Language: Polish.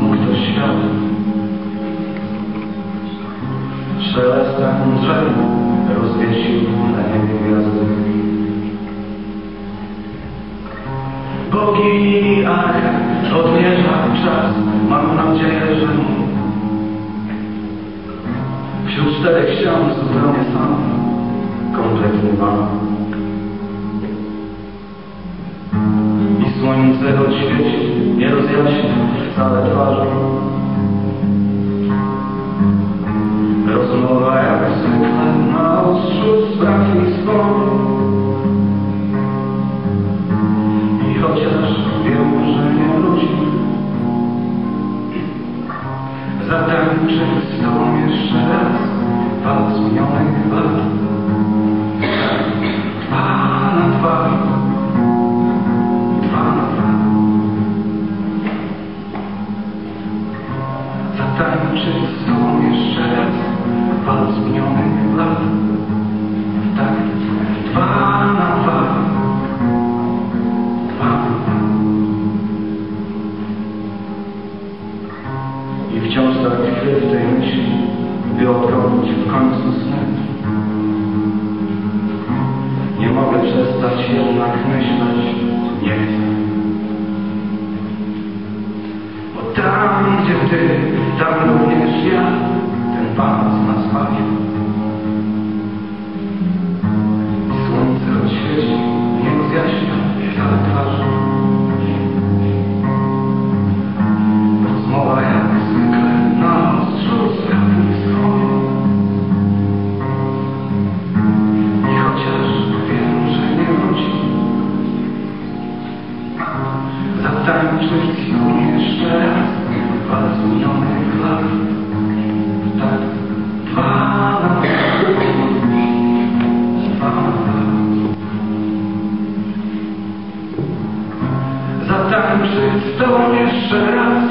mój świat. Szelestach drzew rozwiesił na niebie gwiazdy. Bogi, ach, odmierza czas, mam nadzieję, że mógł. Wśród czterech ścian zupełnie sam, kompletnie mam. I słońce odświeci zatańczę z tobą jeszcze raz walc minionych lat. Dwa na dwa, dwa na dwa. Zatańczyć z tobą jeszcze raz walc minionych lat. Tkwię w tej myśli, by odrobić w końcu sny. Nie mogę przestać jednak myśleć, nie chcę. Bo tam, gdzie ty, tam również ja, ten Pan nas bawi. Nią jeszcze raz. Tak, dwa dwa, dwa na dwa. Zatańczyć z tobą jeszcze raz